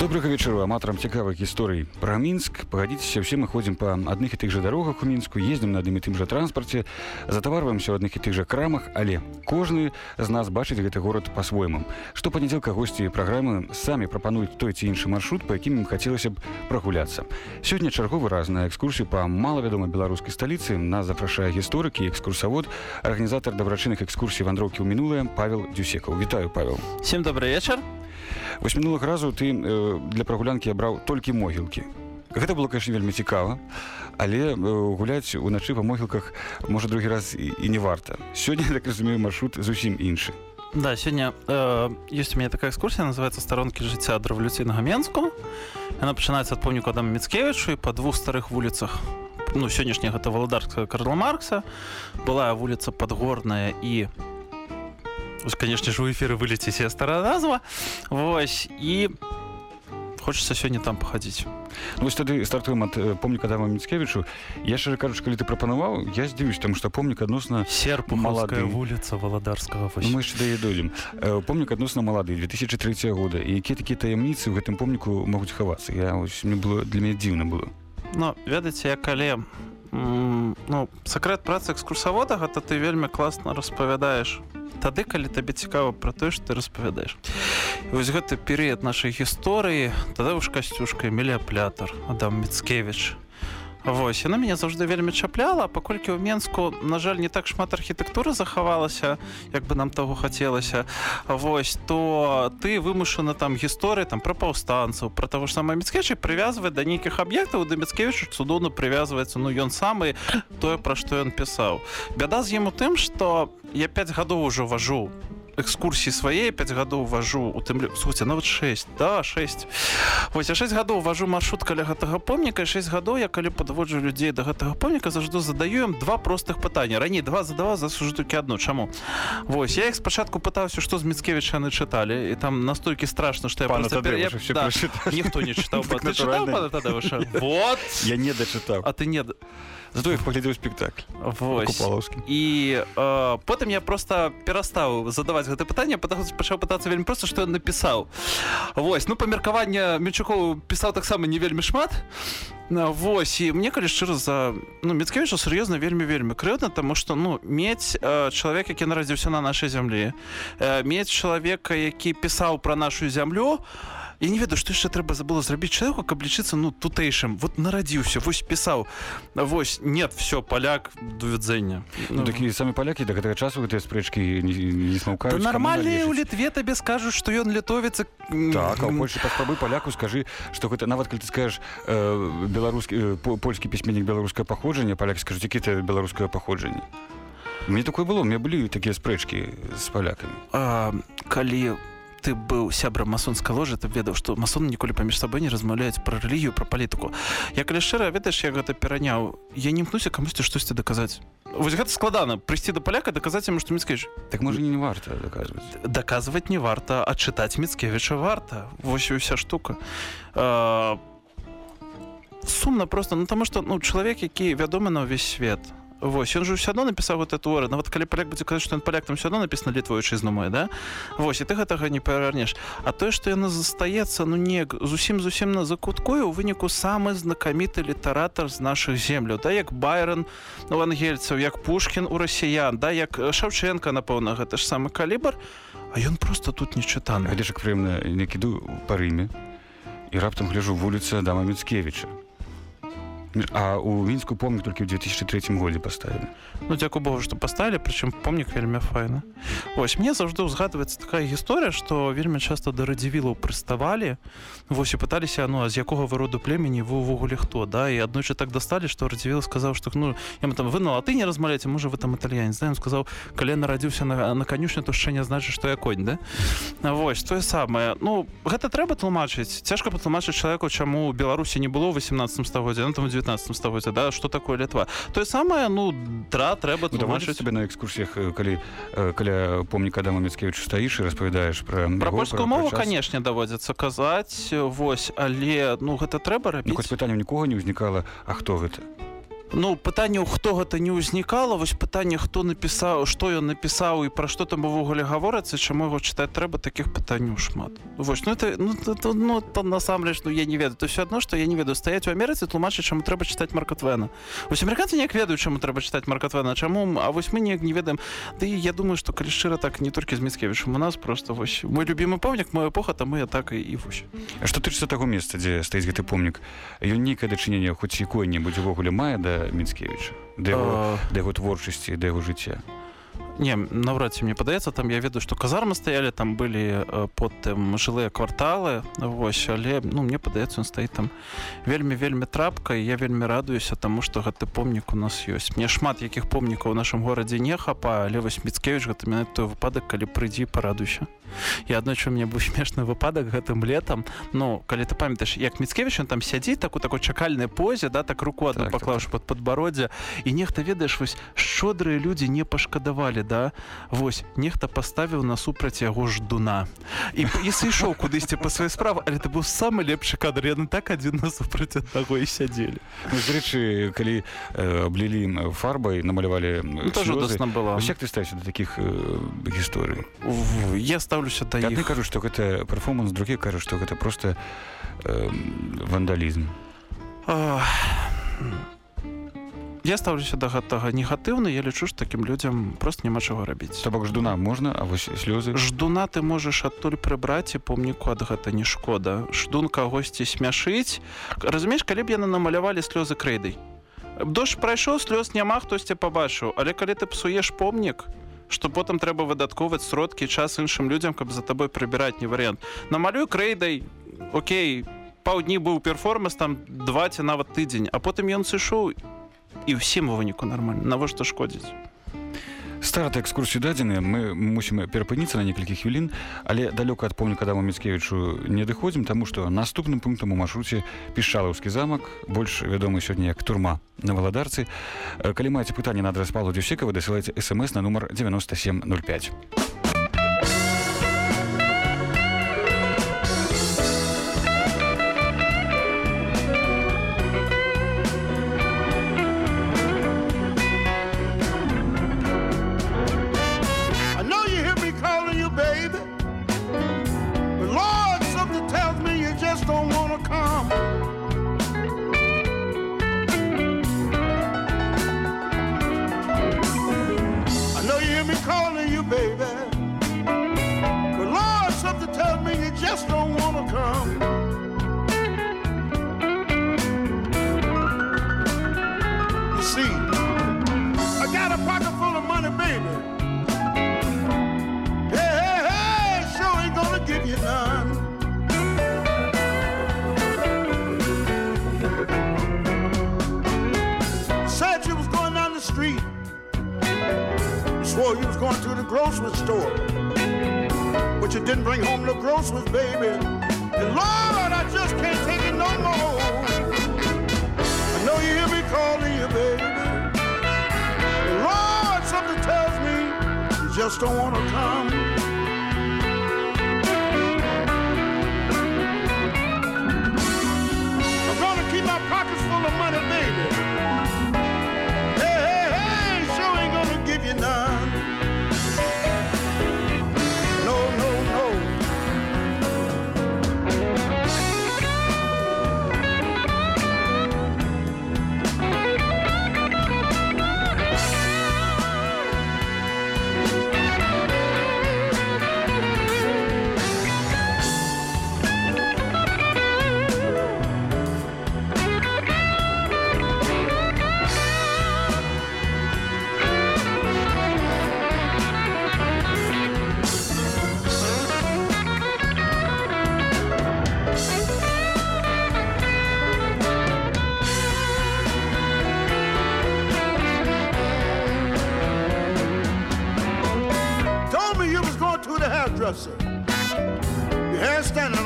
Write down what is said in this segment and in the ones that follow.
Добрага вечару аматарам цікавых гісторый пра мінск. Пагадзіцеся все мы ходзім па адных і тых жа дарогах у мінску ездзім на адным і тым жа транспарце. Затаварваемся ў адных і тых жа крамах але кожны з нас бачыць гэты горад па-свойму. Што панядзелка госці праграмы самі прапануюць той ці іншы маршрут па якім ім хацелася б прагуляцца. Сёння чарговы раз на экскурсію па малавядомай беларускай сталіцы нас запрашае гісторыкі экскурсавод арганізатар дабрачынных экскурсій вандроўкі ў мінулае павел дзюсекаў. Вітаю павел. Всем добрый вечер. Вось мінулых разу ты э, для прагулянкі абраў толькі могілкі. Гэта было конечно вельмі цікава але э, гуляць уначы па могілках можа другі раз і, і не варта. Сёння так разумею маршрут зусім іншы. Да сегодня э, есть у меня такая экскурсия называется сторонки жыцця ад рэвалюцыйнага менску она пачынаецца ад помніку адам міцкевічу і па двух старых вуліцах ну сённяшняга гэта валадарская карла маркса. Была вуліца подгорная і конечно же у эфиры вылеціць я старая назва. Вось і хочется сёння там пахадзіць ну, вось тады стартуем ад помніка дама міцкевічу я яшчэ кажуч калі ты прапанаваў я здзівюсь там што помнік адносна серп маладая вуліца валадарскага ну, мы да дойдзем помнік адносна малады 2003 года і якія такія таямніцы ў гэтым помніку могуць хавацца я ось, мне было для мяне дзіўна было. Ну ведаеце я калі ну сакрэт працы экскурсавода гэта ты вельмі класна распавядаеш тады калі табе цікава пра тое што ты распавядаеш. Вось гэты перыяд нашай гісторыі тады ўж касцюшка мелеаплятар адам міцкевич Вось яна мяне заўжды вельмі чапляла паколькі ў менску на жаль не так шмат архітэктуры захавалася як бы нам того хацелася. Вось то ты вымушана там гісторыі там пра паўстанцаў пра таго ж сама міцкечы прывязвае да нейкіх аб'ектаў да міцкевічу цудоўна прывязваецца. Ну ён самы тое пра што ён пісаў. Бяда з ім у тым што я 5 гадоў ужо важу экскурсіі свае 5 гадоў важу у тым суце нават 6 да 6 вось я 6 гадоў важу маршрут каля гэтага помніка 6 гадоў я калі падводжу людзей да гэтага помніка заўжды задаем два простых пытання. Раней два задава засужу толькі одно чаму? Вось я іх спачатку пытаўся што з міцкевіча яны чыталі і там настолькі страшно што я да, ніхто не чытаў вот! Я не дачытаў а ты не зато іх паглядзеў спектакль. І э, потым я просто перастаў задаваць гэта пытанне пачаў пытацца вельмі проста што ён напісаў Вось ну памеркавання мечукоў пісаў таксама не вельмі шмат Вось і мне калі шчыра за ну мецкевіча сур'ёзна вельмі вельмі крыўдна таму што ну мець э, чалавек які нарадзіўся на нашай зямлі э, мець чалавека які пісаў пра нашу зямлю а я не ведаю што яшчэ трэба забыла зрабіць чалавеку каб лічыцца ну тутэйшым вот нарадзіўся вось пісаў вось нет все паляк довядзення ну, ну, такія самі палякі да гэтага часу гэтыя спрэчкі не, не смаўкаюць нармальныя ў літве табе скажуць што ён літовіцца так, больше паспрабуй паляку скажы што гэта нават калі ты скажаш э, беларускі э, польскі пісьменнік беларускае паходжанне паляк скажуць які ты беларускае паходжанне мне такое было мне былі такія спрэчкі з палякамі а, калі ты быў сябрам масонскай ложы ты ведаў што масоны ніколі паміж сабой не размаўляюць пра рэлігію пра палітыку я калі шчыра ведаеш я гэта пераняў. Я не імкнуся камусьці штосьці даказаць вось гэта складана прыйсці да паляка даказаць яму што міцкевіч так можа не варта даказваць даказваць не варта а чытаць міцкевіча варта. Вось уся штука. А, сумна просто ну таму што ну чалавек які вядомы на ўвесь свет Вось ён же ўсё адно напісаў гэты творы нават калі паляк будзе казаць што ён паляк там все адно напісана літвоючызну мой да? Вось і ты гэтага не павернеш А тое што яна застаецца ну неяк зусім зусім на закуткою у выніку самы знакаміты літаратар з нашых земляў да? Як байрон у ангельцаў як пушкін у расіян да? Як шаўченко напэўна гэта ж самы калібр А ён просто тут не чытаны глядзяш прыемна не кіду па рыме і раптам гляжу вуліца дама міцкевіча А у мінску помнік толькі ў 2003 годзе паставілі. Ну дзякую Богу, што паставілі, прычым помнік вельмі файна. Вось мне заўжды ўзгадваецца такая гісторыя, што вельмі часта да радзівілаў прыставалі. Вось і пыталіся ну, з якога вы роду племені вы ўвогуле хто да і аднойчы так дасталі, што радзівіл сказаў, што ну я там вынул, а ты не размаляце, можа вы там італьянец знаем сказаў, калі нарадзіўся на, на канюшню, то яшчэ не значыць, што я конь да. Вось тое самае. Ну гэта трэба тлумачыць. Цяжка патлумачыць чалавеку, чаму Беларусі не было 18 стагоддзя, ну, там 19 стагоддзе да что такое літва тое самае ну да трэба Ну, тлумачыць тебе на экскурсіях э, калі э, каля помніка Адама Міцкевіча стаіш і распавядаеш пра яго, польскую мову канешне даводзіцца казаць вось але ну гэта трэба Ну, рабіць. пытанняў нікога не ўзнікала А хто гэта ну пытанняў хто гэта не ўзнікала вось пытанне хто напісаў што ён напісаў і пра што там увогуле гаворыцца чаму яго чытаць трэба такіх пытанняў шмат. Вось ну это ну, то, то, ну то насамрэч ну я не ведаю. То все адно што я не ведаю. Стаяць у Амерыцы тлумачыць чаму трэба чытаць маркатвена вось амерыканцы неяк ведаюць чаму трэба чытаць маркатвена чаму а вось мы неяк не ведаем. Ды я думаю што калі шчыра так не толькі з міцкевічам у нас просто вось мой любімы помнік мой эпоха таму я так і, і вось. Што тычыцца таго месца дзе стаіць гэты помнік? Ён нейкае дачыненне хоць якое-небудзь увогуле мае да Мінскевіча да яго, да яго творчасці да яго жыцця Не, наўрад ці мне падаецца там я ведаю што казармы стаялі там былі э, потым жылыя кварталы. Вось але ну мне падаецца ён стаіць там вельмі вельмі трапка і я вельмі радуюся таму што гэты помнік у нас ёсць. Мне шмат якіх помнікаў у нашым горадзе не хапае але вось міцкевіч гэта мене той выпадак калі прыйдзі парадуйся. І аднойчы мне быў смешны выпадак гэтым летам. Ну калі ты памятаеш як міцкевіч ён там сядзіць так у такой чакальнай позе да так руку одну Так, так, паклаўш под падбароддзе і нехта ведаеш вось шчодрыя людзі не пашкадавалі да вось нехта паставіў насупраць яго ждуна. І, і сышоў кудысьці па сваёй справы але ты быў самы лепшы кадр яны так адзін насупраць аднаго і сядзелі. Ну, зрэчы калі э, аблілі фарбай намалявалі ну, была. як ты ставіся да такіх э, гісторый? Я ставлюся да адны іх. кажуць што гэта перформанс другі кажа што гэта просто э, вандалізм. А, Я стаўлюся да гэтага негатыўна я лічу ж такім людзям просто няма чаго рабіць. То бок ждуна можна а вось слёзы? Ждуна ты можаш адтуль прыбраць і помніку ад гэта не шкода. Ждун кагосьці смяшыць. Разумееш калі б яны намалявалі слёзы крэйдай дождж прайшоў слёз няма хтосьці пабачыў. Але калі ты псуеш помнік што потым трэба выдаткоўваць сродкі час іншым людзям каб за табой прыбіраць не варыянт. Намалюй крэйдай Окей паўдні быў перформанс там два ці нават тыдзень а потым ён сышоў і ўсім у выніку нармальна навошта шкодзіць старата экскурсію дадзены мы мусім перапыніцца на некалькі хвілін але далёка ад помніка даму міцкевічу не адыходзім таму што наступным пунктам у маршруце пішалаўскі замак больш вядомы сёння як турма на валадарцы Э, калі маеце пытанне на адрас палу дзюсекава дасылайце смс на нумар 9705 just don't want to come.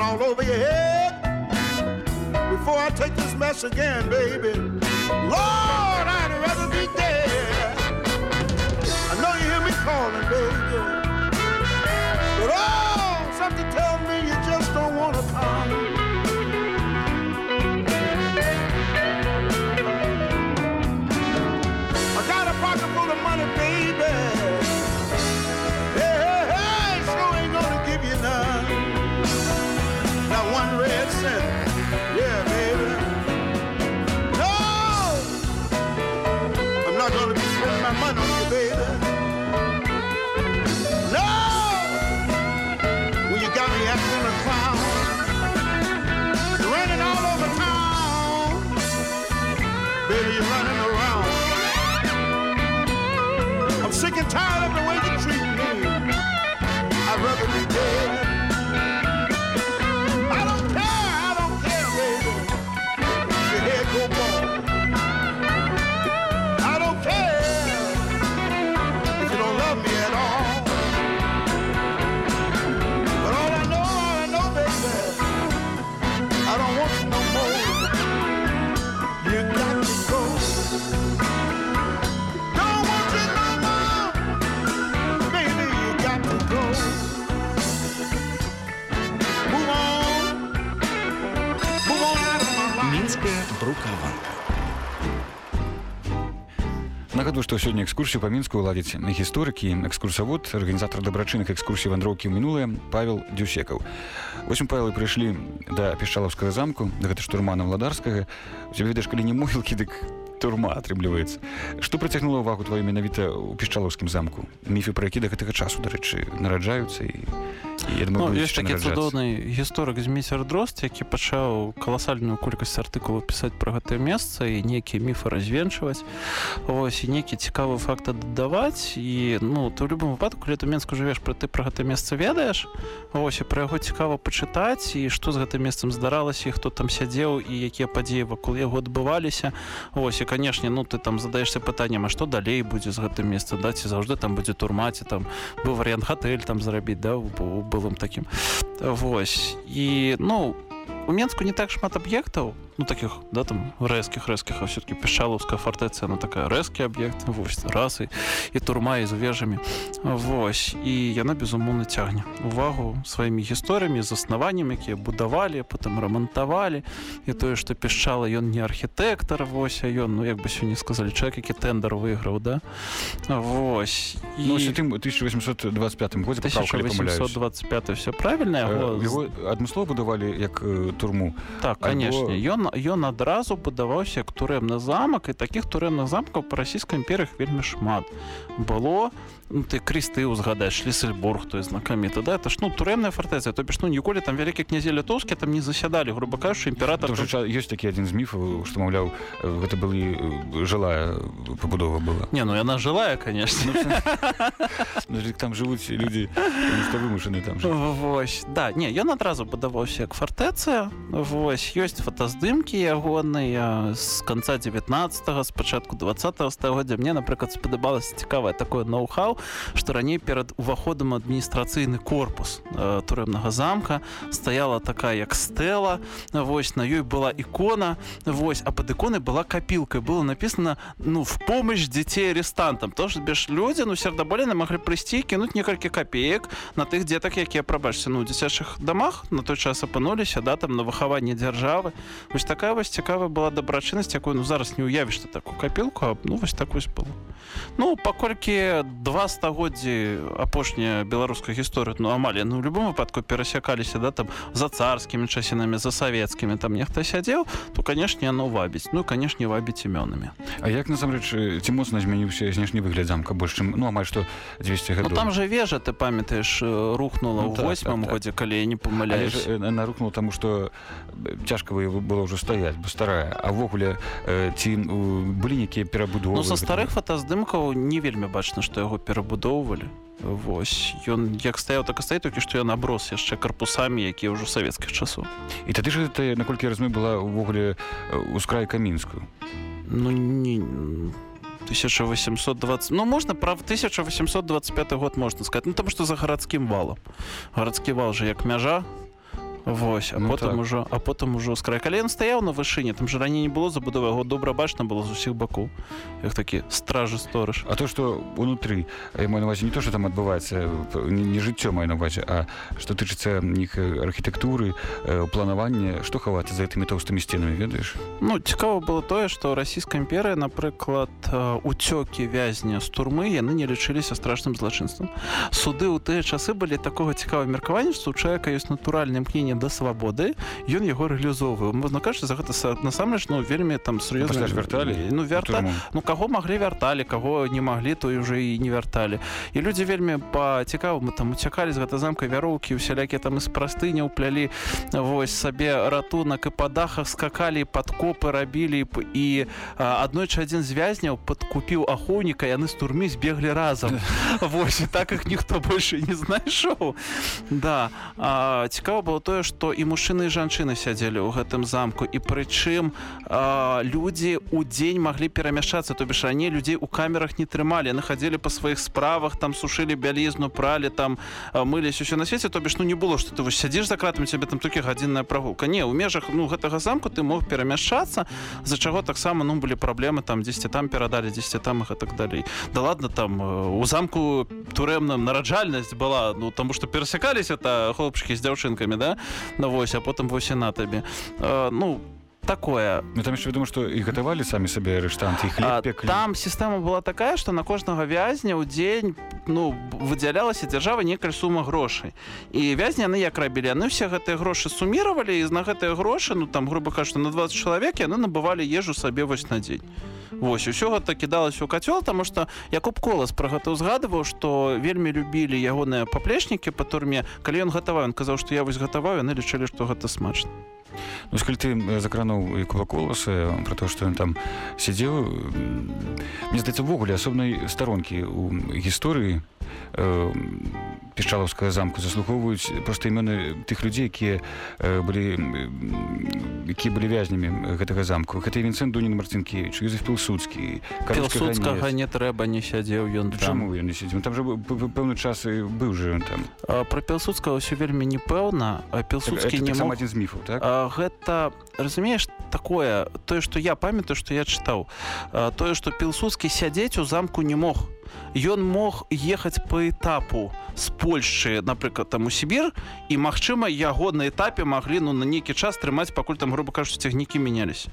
All over your head. before I take this mess again, baby. Мінская брукаванка Нагадую, што сёння экскурсію па мінску ладзіць гісторыкі экскурсавод арганізатар дабрачынных экскурсій вандроўкі мінулае павел дзюсекаў восьм павелы прыйшлі да пішчалаўскага замку да гэта штурмана владарскага у цябе ведаеш калі не могілкі дык турма атрымліваецца што прыцягнула ўвагу тваю менавіта ў пішчалаўскім замку? Міфы пра які да гэтага часу дарэчы нараджаюцца і, і Ну, ёсць такі цудоўны гісторык змейцер дрозд які пачаў каласальную колькасць артыкулаў пісаць пра гэтае месца і нейкія міфы развенчваць. Ось і нейкі цікавы факт дадаваць і ну ты ў любым выпадку калі ты менску жывеш пра ты пра гэта месца ведаеш ось і пра яго цікава пачытаць і што з гэтым месцам здаралася і хто там сядзеў і якія падзеі вакол яго адбываліся. Ось і канешне ну ты там задаешься пытаннем а што далей будзе з гэтым месца да ці заўжды там будзе турмаці там быў варыянт гатэль там зрабіць да у, у былым такім вось і ну у менску не так шмат аб'ектаў ну таких да там рэзкіх рэзкіх а все-таки пішалаўская фартэцыя ну такая рэзкі аб'ект вось расы і турма і з вежамі вось і яна безумоўна цягне увагу сваімі гісторыямі з заснаваннем якія будавалі потым рамантавалі і тое што пішчала ён не архітэктар вось а ён ну як бы сёння сказалі чалавек які тендер выйграў да вось і Ну, ось у тым 1825 годзе папраўка, калі памыляюсь. 1825 все правильно яго адмыслова будавалі як э, турму. Так, канешне ён ён адразу будаваўся як турэмны замак і такіх турэмных замкаў па расійскай імперыях вельмі шмат. Было ну, ты крысты узгадаеш шлісельбург той знакаміты да это ж ну турэмная фартэцыя то бишь ну ніколі там вялікі князі літоўскі там не засядалі грубо кажучы імператор Тоже там- ёсць такі адзін з міфаў, што маўляў, э, гэта былі э, жылая пабудова была. не ну яна жылая конечно. Ну, дык там жывуць людзі, таму што вымушаны там жыць. Вось. Да не ён адразу будаваўся як фартэцыя Вось ёсць фотаздымкі ягоныя з канца 19 з пачатку 20 стагоддзя мне напрыклад спадабалася цікавае такое ноу-хау што раней перад уваходам адміністрацыйны корпус э, турэмнага замка. Стаяла такая як стэла. Вось на ёй была ікона. Вось а пад іконай была капілка. Было написано ну в помощь дзяцей арестантам то ж беш людзі ну сердаболены маглі прыйсці кінуць некалькі копеек на тых дзетак якія прабачце ну дзіцячых дамах на той час апынуліся да там на выхаванне дзяржавы вось такая вось цікавая была дабрачыннасць якую ну зараз не уявіш ты такую капілку а, ну вось так вось было. Ну паколькі два стагоддзі апошняя беларуская гісторыя ну амаль ну в любом выпадку перасякаліся да там за царскімі часінамі за савецкімі там нехта сядзеў то канешне яно вабіць. Ну канешне вабіць імёнамі. А як насамрэч э, ці моцна змяніўся знешні выгляд замка больш чым ну амаль што 200 Ну гадоў. там же вежа ты памятаеш э, рухнула Ну, ў так, так, так. годзе калі я не памыляюсь. э, нарухнуў таму што э, цяжка вы было ўжо стаяць бо старая. А ўвогуле э, ці ну, былі нейкія перабудовы? Ну са старых фотаздымкаў не вельмі бачна што яго перабудоўвалі Вось. Ён як стаяў так і стаіць толькі што ён аброс яшчэ карпусамі якія ўжо савецкіх часоў. І тады ж гэта наколькі я разумею была ўвогуле ускрайка мінскую Ну не 1820 ну можна прав 1825 год можна сказать ну там што за гарадскім валам. Гарадскі вал же як мяжа Вось а Ну, потым так. ужо а потым ужо скрай калі ён стаяў на вышыне там жа раней не было забудовы яго добра бачна было з усіх бакоў. Як такі стражы сторож А то што унутры я маю на увазе не то што там адбываецца не, жыццё маю на увазе а што тычыцца іх э, архітэктуры э, планавання што хавацца за гэтымі тоўстымі сценамі ведаеш? Ну цікава было тое што расійская імперыя напрыклад э, уцёкі вязня з турмы яны не лічыліся страшным злачынствам. Суды ў тыя часы былі такога цікавага меркавання што у чалавека ёсць натуральнае імкненне да свабоды ён яго рэалізоўвае можна кажучы за гэта са- насамрэч ну вельмі там сур'ёзна ж вярталі ну вярта ну каго маглі вярталі каго не маглі то ўжо і не вярталі. І людзі вельмі па цікаваму там уцякалі з гэта замка вяроўкі усялякія там з прастыня ўплялі вось сабе ратунак і па дахах скакалі падкопы рабілі і аднойчы адзін з вязняў падкупіў ахоўніка яны з турмы збеглі разам. Вось і так іх ніхто больше не знайшоў. Да цікава было тое што і мужчыны і жанчыны сядзелі ў гэтым замку. І прычым а, людзі у дзень маглі перамяшчацца то бишь раней людзей у камерах не трымалі. Яны хадзілі па сваіх справах там сушылі бялізну пралі там а, мылись усё на свеце. То бишь ну не было што ты вось сядзіш за кратамі цябе там толькі гадзінная прагулка. Не ў межах ну гэтага замку ты мог перамяшчацца за чаго таксама ну былі праблемы там 10 там перадалі 10 там их и так далей. Да ладно там э, у замку турэмным нараджальнасць была ну таму что перасякались это хлопчыкі з дзяўчынкамі да ну вось а потым вось і на табе. Э, ну такое. Ну там яшчэ вядома што і гатавалі самі сабе арыштанты хлеб там сістэма была такая што на кожнага вязня ў дзень ну выдзялялася дзяржава некаль сума грошай. І вязні яны як рабілі? Яны ўсе гэтыя грошы суміравалі і на гэтыя грошы ну там грубо кажучы на 20 чалавек яны набывалі ежу сабе вось на дзень Вось усё гэта кідалася ў кацёл таму што Якуб колас пра гэта ўзгадываў што вельмі любілі ягоныя паплечнікі па турме. Калі ён гатаваў ён казаў што я вось гатаваў яны лічылі што гэта смачна Ну, калі ты э, закрануў Якуба коласа про то што ён там сядзеў мне здаецца увогуле асобнай старонкі ў гісторыі э, пішчалаўскага замку заслугоўваюць проста імёны тых людзей якія э, былі м, якія былі вязнямі гэтага замку гэта Вінцэн Дунін Марцінкевич Юзеф Пілсудскі Пілсудскага не трэба не сядзеў ён там. Чаму ён не сядзеў там жа пэўны час і быў жа ён там. А, Пра Пілсудскага ўсё вельмі непэўна а Пілсудскі Это не таксама мог адзін з міфаў так? А, гэта разумееш такое тое што я памятаю што я чытаў. А, тое што пілсудскі сядзець у замку не мог ён мог ехаць по этапу з Польшчы напрыклад там у Сібір і магчыма яго на этапе маглі ну на нейкі час трымаць пакуль там грубо кажучы цягнікі мянялись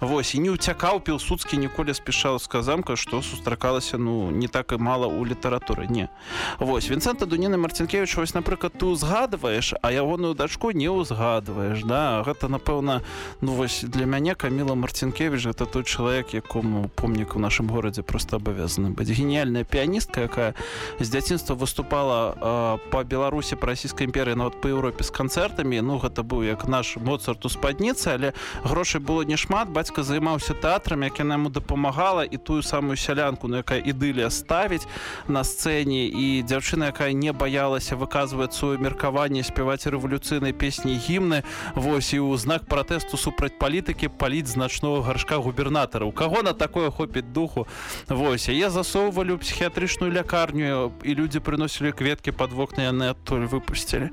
Вось і не ўцякаў пілсудскі ніколі з пішаўска замка што сустракалася ну не так і мала ў літаратуры. Не. Вось Вінцэнта Дуніны Марцінкевич вось напрыклад ты узгадваеш а ягоную дачку не ўзгадваеш да? Гэта напэўна ну вось для мяне Каміла Марцінкевич гэта той чалавек якому помнік у нашым горадзе просто абавязаны быць геніяльная піяністка якая з дзяцінства выступала э, па беларусі па расійскай імперыі нават па Еўропе з канцэртамі ну гэта быў як наш моцарт у спадніцы але грошай было не шмат. Бацька займаўся тэатрам як яна яму дапамагала і тую самую сялянку на якая ідылія ставіць на сцэне. І дзяўчына якая не баялася выказваць сваё меркаванне спяваць рэвалюцыйнай песні гімны вось і ў знак пратэсту супраць палітыкі паліць значного гаршка губернатара у каго на такое хопіць духу? Вось яе засоўвалі ў псіхіятрычную лякарню і людзі прыносілі кветкі пад вокны яны адтуль выпусцілі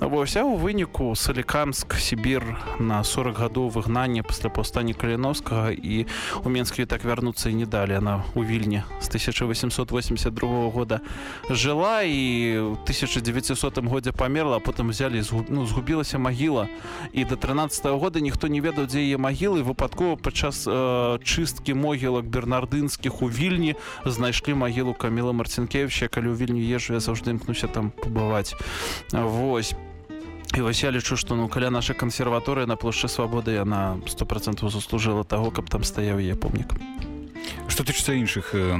вось а у выніку салікамск Сібір на 40 гадоў выгнання пасля паўстання каліновскага і у менскі так вярнуцца і не далі она у вільні з 1882 года жыла і ў 1900 годзе памерла а потым взяли ну, згубілася магіла і до 13 -го года ніхто не ведаў дзе яе магілы выпадкова падчас э, чысткі могілак бернардынскіх у вільні знайшлі магілу каміла марцінкевича калі ў вільню езжу я заўжды імкнуся там пабываць вось. І вось я лічу што ну каля нашай кансерваторыі на плошчы свабоды яна сто процентаў заслужыла таго каб там стаяў яе помнік што тычыцца іншых э,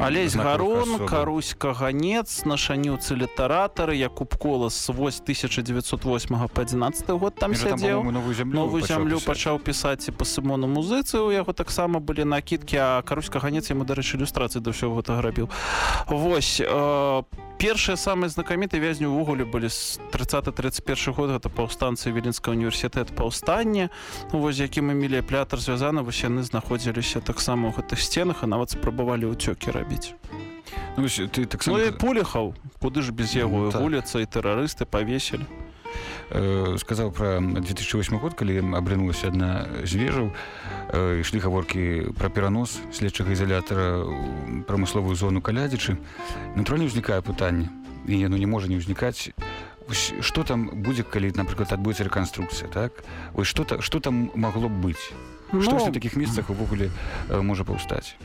алесь гарун асобаў? карусь каганец нашаніўцы літаратары якуб колас вось 1908 по 11 год там сядзеў новую зямлю новую зямлю пачаў пісаць і па сымону музыцы у яго таксама былі накідкі а карусь каганец яму дарэчы ілюстрацыі да ўсяго гэтага рабіў вось э, першыя самыя знакаміты вязні ўвогуле былі з 30-31 год гэта паўстанцы віленскага універсітэт паўстання вось з якім эмілія плятар звязана вось яны знаходзіліся таксама ў гэтых сценах а нават спрабавалі ўцёкі рабіць. Ну, ты ну таксама і пулехаў куды ж без яго Ну, і так. вуліца і тэрарысты павесілі. Э, сказаў пра 2008 год калі абрынулася адна з вежаў э, ішлі гаворкі пра перанос следчага ізалятара прамысловую зону калядзічы натуральна ўзнікае пытанне і яно не можа не ўзнікаць. Што там будзе калі напрыклад адбудзецца рэканструкцыя так? Вось што та, што там магло б быць Ну, ну, такіх месцах увогуле э, можа паўстаць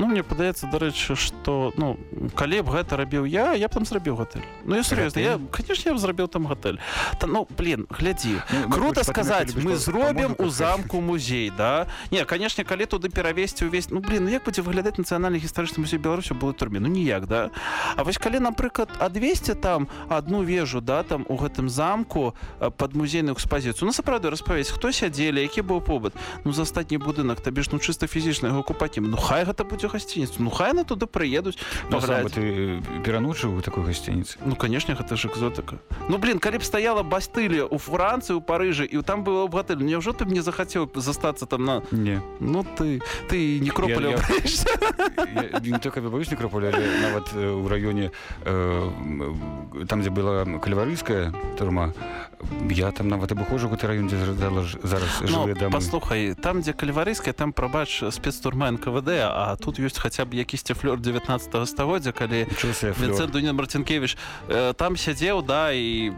Ну мне падаецца дарэчы што ну калі б гэта рабіў я я б там зрабіў гатэль. Ну я сур'ёзна я конечно я б зрабіў там гатэль. Та ну блин глядзі Ну, мы круто сказаць мы зробім у замку музей да? Не канешне калі туды перавесці увесь ну блин ну як будзе выглядаць нацыянальны гістарычны музей беларусі было турме ну ніяк да? А вось калі напрыклад адвесці там одну вежу да там у гэтым замку под музейную экспазіцыю ну сапраўды распавесць хто сядзелі які быў побыт? Ну за астатні будынак табе ж ну чыста фізічна яго купакі ну хай гэта будзе гасцініцу ну хай на туды прыедуць Ну, ты пераночыў у такой гасцініцы Ну конечно гэта ж экзотыка Ну блин калі б стаяла бастылія у Францыі у Парыжы і там было б гатэль Няўжо ты б не захацеў застацца там на не Ну ты ты не кропаля Я- я- Я не только боюсь некрополя, нават у раёне э, там дзе была кальварыйская турма я там нават абыхожу гэты раён дзе зараз дамы Ну, паслухай там дзе кальварыйская там прабач спецтурма НКВД а тут ёсць хаця б якісьці флёр 19 стагоддзя калі. Вінцент Дуніна Марцінкевич э, там сядзеў да і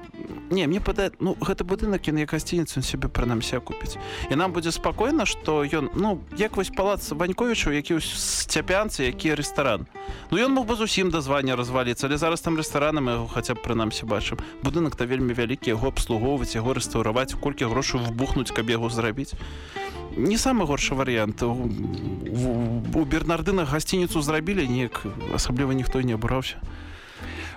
не мне падае ну гэты будынак ён як гасцініцу ён себе прынамсі купіць і нам будзе спакойна што ён ну як вось палац ваньковічу які сцяпянцы які рэстаран Ну ён мог бы зусім да звання разваліцца але зараз там рэстараны мы яго хаця б прынамсі бачым. Будынак то вельмі вялікі яго абслугоўваць яго рэстаўраваць колькі грошай вбухнуць каб яго зрабіць не самы горшы варыянт у, у, у бернардынах гасцініцу зрабілі неяк асабліва ніхто і не абураўся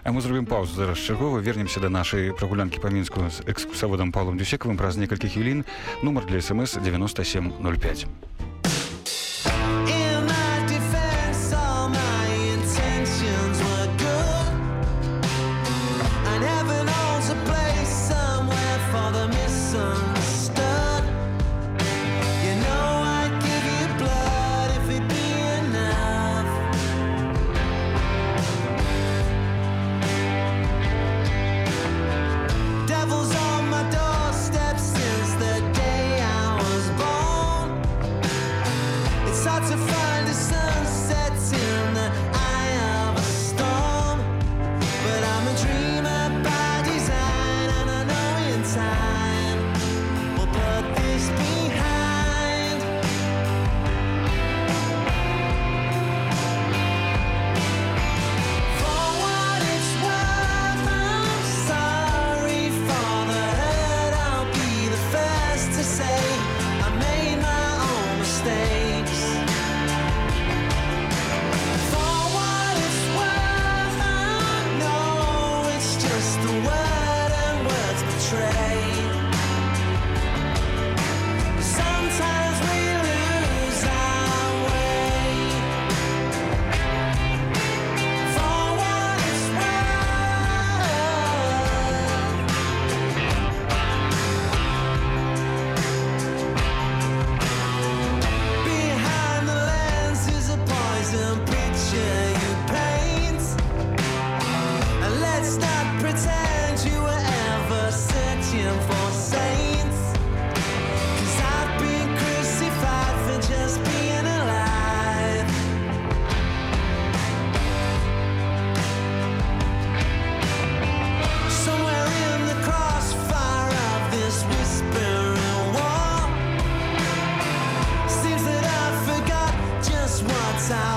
А мы зробім паузу зараз чаргова вернемся да нашай прагулянкі па мінску з экскурсаводам павлом дюсекавым праз некалькі хвілін нумар для смс 9705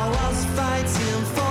I was fighting for.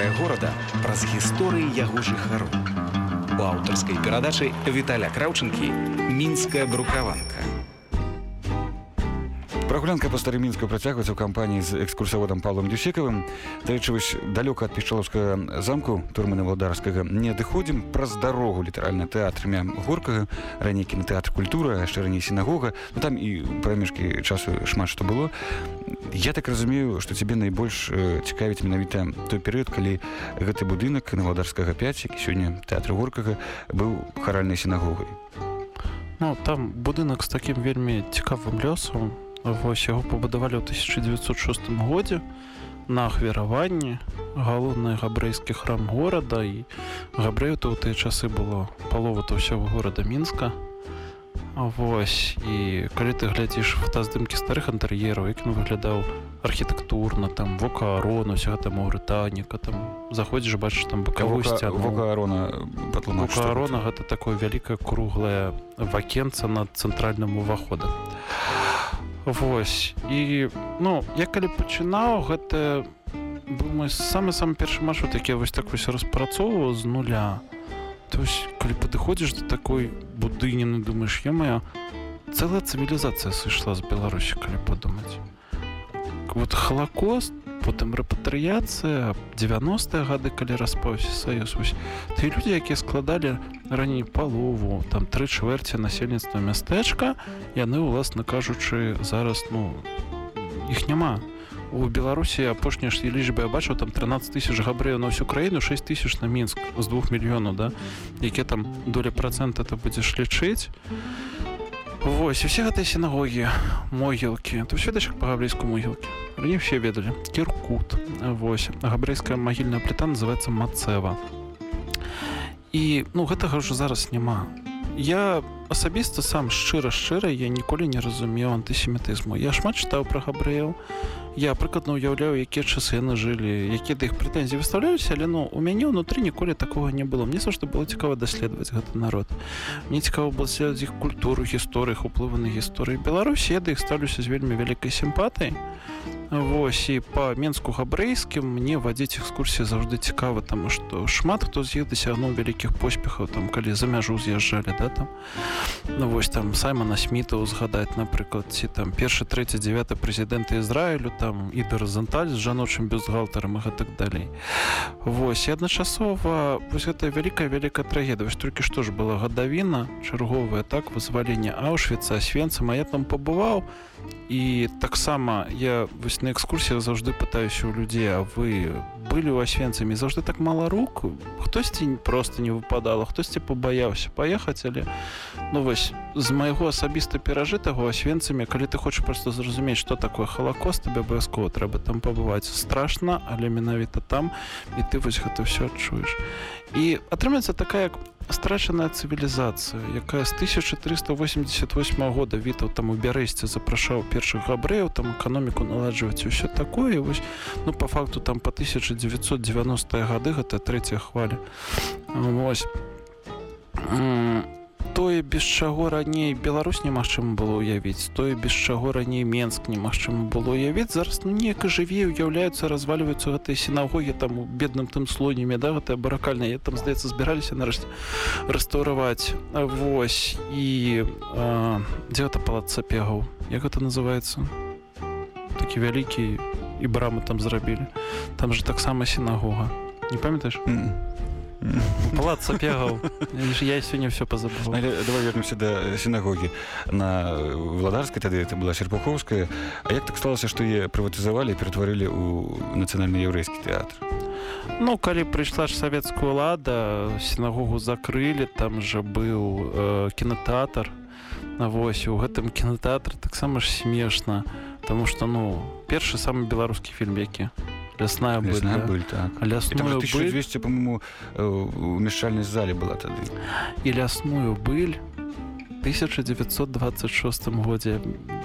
Гісторыя горада праз гісторыі яго жыхару. У аўтарскай перадачы Віталя Краўчынкі мінская брукаванка. Прагулянка па старымінску працягваецца ў кампаніі з экскурсаводам Павлом Дюсекавым. Дарэчы, вось далёка ад пішчаловскага замку турмана валдарскага не адыходзім праз дарогу літаральна тэатрымя горкага, раней кінотэатр культура, яшчэ раней сінагога, ну там і прамежкі часу шмат што было. Я так разумею, што цябе найбольш э, цікавіць менавіта той перыяд, калі гэты будынак на валдарскага 5, які сёння тэатр горкага быў харальнай сінагогай. Ну, там будынак з такім вельмі цікавым лёсам. Вось яго пабудавалі ў 1906 годзе на ахвяраванні галоўны габрэйскі храм горада і габрэю то ў тыя часы было палова то ўсяго горада мінска. Вось і калі ты глядзіш фотаздымкі старых інтэр'ераў, як ён выглядаў архітэктурна, там вокаарона, уся гэта маўрытаніка, там заходзіш бачыш там бакавую сцяну. Вокаарона. Вокаарона гэта такое вялікае круглае вакенца над цэнтральным уваходам. Вось. І ну я калі пачынаў гэта быў мой самы самы першы маршрут які вось так вось распрацоўваў з нуля. То есть калі падыходзіш да такой будыніны думаеш я моя цэлая цывілізацыя сышла з беларусі калі падумаць. Вот халакост потым рэпатрыяцыя 90-е гады калі распаўся саюз. Вось ты людзі якія складалі раней палову там тры чвэрці насельніцтва мястэчка яны уласна кажучы зараз ну іх няма. У беларусі апошняя ж лічбы я бачыў там 13 тысяч габрэяў на ўсю краіну 6 тысяч на мінск з двух мільёнаў да які там доля процента ты будзеш лічыць Вось усе гэтыя сінагогі могілкі. То все дачак па-габрэйску могілкі? Раней все ведалі. Кіркут. Вось габрэйская магільная пліта называется мацева і ну гэтага ўжо зараз няма. Я асабіста сам шчыра шчыра я ніколі не разумеў антысемітызму. Я шмат чытаў пра габрэяў я прыкладна ўяўляю якія часы яны жылі якія да іх прэтэнзіі выставляюся але ну у мяне ўнутры ніколі такога не было. Мне заўжды было цікава даследаваць гэты народ. Мне цікава было следаваць іх культуру гісторыях уплывы на гісторыі беларусі. Я да іх ставлюся з вельмі вялікай сімпатыяй Вось і па менску габрэйскім мне вадзіць экскурсіі заўжды цікава таму што шмат хто з іх дасягнуў вялікіх поспехаў там калі за мяжу з'язджалі да там. Ну вось там саймана сміта узгадаць напрыклад ці там першы 39 прэзідэнт Ізраілю там і даразанталь з жаночым бюстгалтарам і гэтак далей. Вось і адначасова вось гэта вялікая вялікая трагеда вось толькі што ж была гадавіна чарговая так вызвалення Аўшвіца асвенцам а я там пабываў і таксама я вось на экскурсіях заўжды пытаюся ў людзей а вы былі ў асвенцамі заўжды так мала рук хтосьці просто не выпадала хтосьці пабаяўся паехаць але ну вось з майго асабіста перажытага асвенцамі калі ты хочаш просто зразумець что такое халакост тебе абавязкова трэба там пабываць. Страшна але менавіта там і ты вось гэта все адчуеш. І атрымаецца такая як страчаная цывілізацыя якая з 1388 года вітаў там у бярэсце запрашаў першых габрэяў там эканоміку наладжваць усё такое вось ну по факту там по 1990 гады гэта трэця хваля. Вось. Тое без чаго раней Беларусь немагчыма было уявіць тое без чаго раней Менск немагчыма было уявіць зараз ну неяк жыве уяўляюцца развальваюцца гэтыя сінагогі там у бедным тым слоніме да гэтая баракальная там здаецца збіраліся нарэшце рэстаўраваць. Вось. І а, дзе гэта палац сапегаў як гэта называется такі вялікі і брамы там зрабілі. Там же таксама сінагога. Не памятаеш? Палац сапегаў. Я сёння все пазабыл Але давай вернемся да сінагогі. На владарскай тады это была серпуховская. А як так сталася што е прыватызавалі ператварылі ў нацыянальны яўрэйскі тэатр? Ну калі прыйшла ж савецкая ўлада сінагогу закрылі там жа быў э, кінотэатр на вось у гэтым кінотэатры таксама ж смешна Таму што ну першы самы беларускі фільм які лясная быль, Лясная да? быль так. Лясную быль 1200 по-моему умяшчальнай зале была тады і лясную быль 1926 годзе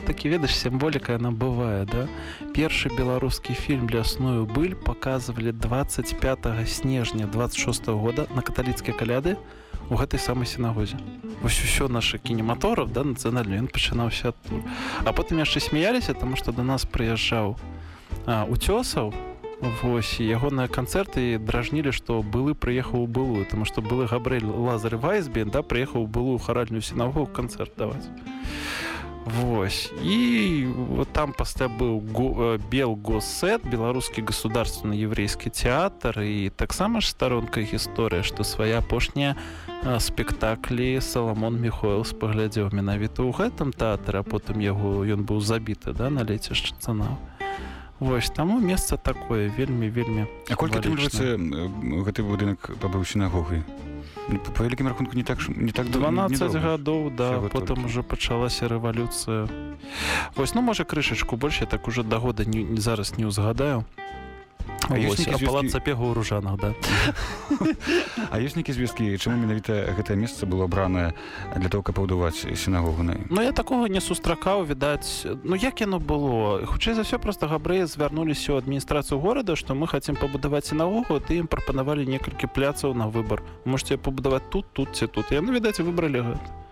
такі ведаш сімволіка яна бывае да? Першы беларускі фільм лясную быль показывалі 25 снежня 26 -го года на каталіцкія каляды. у гэтай самай сінагозе вось усё наша кінематоров да нацыянальны ён пачынаўся адтуль а потым яшчэ смяяліся таму што до нас прыязджаў уцёсаў Вось і ягоныя канцэрты дражнілі што былы прыехаў у былую тому што былы габрэль лазар вайсбен да прыехаў у былую харальную сінагогу канцэрт даваць Вось. І вот там пасля быў го, бел госсет беларускі государственны еврейскі тэатр і таксама ж старонка гісторыя што свая апошняя спектаклі саламон михоил спаглядзеў менавіта ў гэтым тэатры а потым яго ён быў забіты да на лецішча цана. Вось таму месца такое вельмі вельмі А колькі атрымліваецца гэты будынак пабыў сінагогай па вялікім рахунку не так не так даў- 12 недаўга ж. гадоў да потым уже пачалася рэвалюцыя Вось ну можа крышачку больш я так уже да года не, не зараз не ўзгадаю Нейкі запегу ў ружанах да. А ёсць нейкія звесткі чаму менавіта гэтае месца было абранае для того каб пабудаваць сінагогу на Ну я такога не сустракаў відаць. Ну як яно было? Хутчэй за ўсё просто габрэі звярнуліся ў адміністрацыю горада што мы хацім пабудаваць сінагогу ты ім прапанавалі некалькі пляцаў на выбар. Можете пабудаваць тут тут ці тут. Яны відаць выбралі гэта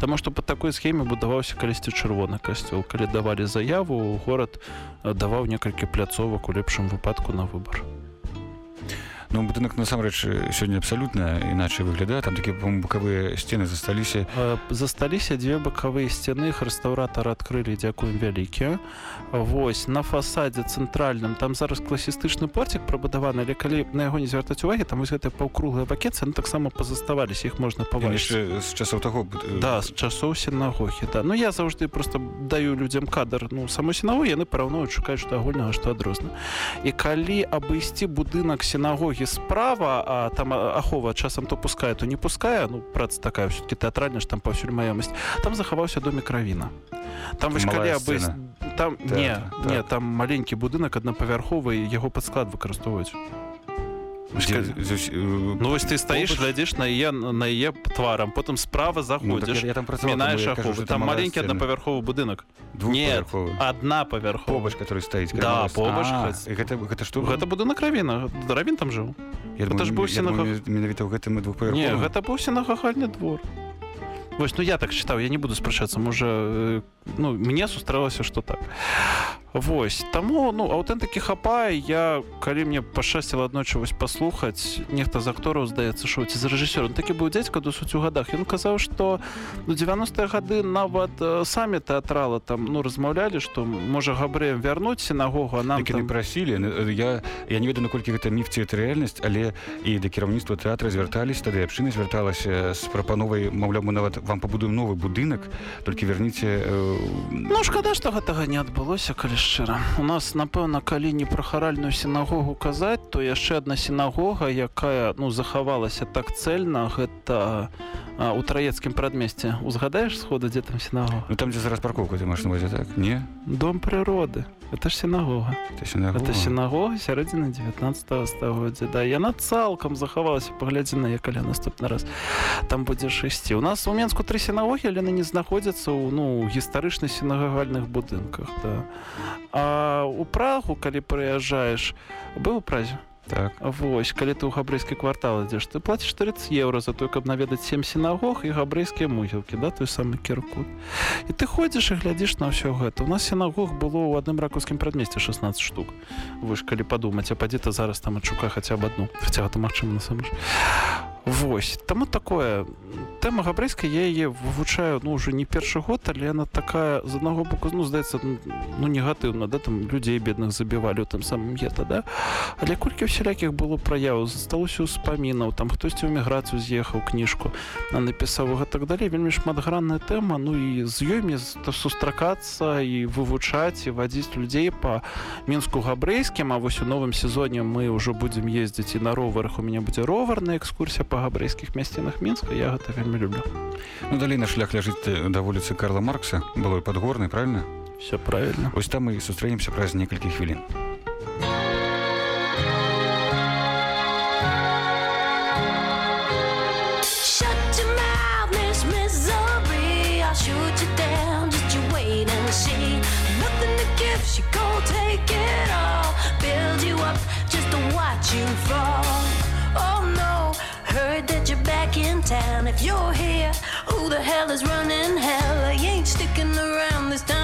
Таму што па такой схеме будаваўся калісьці чырвоны касцёл калі давалі заяву горад даваў некалькі пляцовак у лепшым выпадку на выбар Ну будынак насамрэч сёння абсалютна іначай выглядае. Там такія бакавыя сцены засталіся. Э, засталіся дзве бакавыя сцяны іх рэстаўратары адкрылі дзякуем вялікі. Вось на фасадзе цэнтральным там зараз класістычны порцік прабудаваны але калі на яго не звяртаць увагі там вось гэтыя паўкруглыя бакеты яны таксама пазаставаліся іх можна паважыць яшчэ з часоў таго э, Да, з часоў сінагогі да. Ну я заўжды просто даю людзям кадр ну самой сінагогі яны параўнуюць шукаюць што агульнага што адрозна і калі абысці будынак сінагогі справа а там ахова часам то пускае то не пускае ну праца такая все-таки тэатральна ж там паўсюль маёмасць там захаваўся домик равіна там вось калі сцэна. там не Тэатр, не так. там маленькі будынак аднапавярховы яго пад склад выкарыстоўваюць Ну вось ты стаіш глядзіш на яе на яе тварам потым справа ну, так заходзіш я, я там Мінаеш што Там малая маленькі аднапавярховы будынак. Нет, адна павярхова. побач который стаіць Да, побач, А, гэта гэта што Гэта будынак равіна. Равін там жыў. Ж быў менавіта ў гэтым Не, гэта быў сінагагальны двор. Вось, ну я так чытаў, я не буду спрачацца, можа, э, ну, мне сустрэлася, што так. Вось, таму, ну, аўтэнтыкі хапае, я, калі мне пашчасціла аднойчы вось паслухаць, нехта з актораў, здаецца, што ці за рэжысёр, он такі быў дзядзька досыць у гадах. Ён казаў, што ну, 90-е гады нават э, самі тэатралы там, ну, размаўлялі, што можа габрэям вярнуць сінагогу, нам Так там... прасілі. Э, я я не ведаю наколькі гэта міф ці это рэальнасць але і да кіраўніцтва тэатра звяртались тады абчына звярталася з прапановай маўляў мы нават вам пабудуем новы будынак толькі верніце э, Ну шкада што гэтага не адбылося калі шчыра у нас напэўна калі не пра харальную сінагогу казаць то яшчэ адна сінагога якая ну захавалася так цэльна гэта а, у траецкім прадмесце. Узгадаеш сходу дзе там сінагога? Ну там дзе зараз парковка ты маш навазе так? Не? Дом прыроды. Это ж сінагога. Это сінагога. это сінагога сярэдзіны 19 стагоддзя. Да яна цалкам захавалася паглядзі на я каля наступны раз. Там будзеш ісці у нас у менску тры сінагогі яны не знаходзяцца ў ну гістарычна сінагагальных будынках да. а у прагу калі прыязджаеш быў у празе так. Вось калі ты ў габрэйскі квартал ідзеш ты плаціш 30 еўра за той каб наведаць 7 сінагог і габрэйскія могілкі да той самы кіркут і ты ходзіш і глядзіш на ўсё гэта. У нас сінагог было ў адным ракаўскім прадмесце 16 штук. Вы ж калі падумаць а падзе ты зараз там адшукай хаця б адну хаця гэта магчыма насамрэч Вось. Таму такое тэма габрэйская я яе вывучаю ну ўжо не першы год але яна такая з аднаго боку ну здаецца ну негатыўна да там людзей бедных забівалі у тым самым гета да? Але колькі усялякіх было праяў засталося ўспамінаў там хтосьці ў эміграцыю з'ехаў кніжку а напісаў і так далей вельмі шматгранная тэма ну і з з- сустракацца і вывучаць і вадзіць людзей па мінску габрэйскім а вось у новым сезоне мы ўжо будзем ездзіць і на роварах у мяне будзе роварная экскурсія па габрэйскіх мясцінах мінска я гэта вельмі люблю. Ну далей наш шлях ляжыць э, да вуліцы Карла маркса было падгорнай правильно? Все правильно. Ось там мы сустраемся праз некалькі хвілін. Shut town. If you're here, who the hell is running hell? I ain't sticking around this time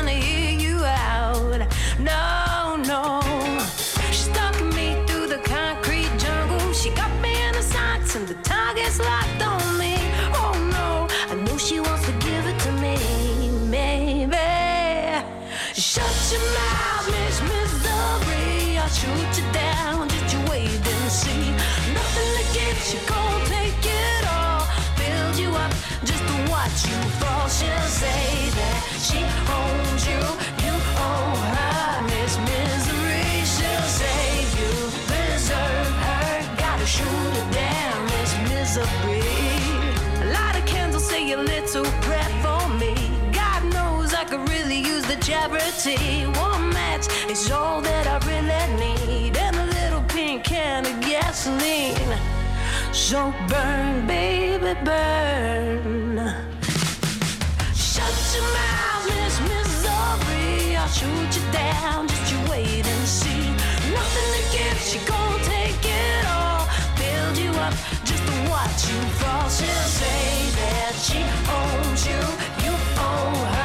So burn, baby, burn. Shut your mouth, Miss Missouri. I'll shoot you down, just you wait and see. Nothing to give, she gon' take it all. Build you up, just to watch you fall. She'll say that she owns you, you own her,